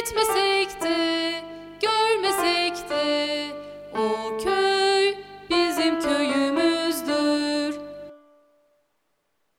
etmesek de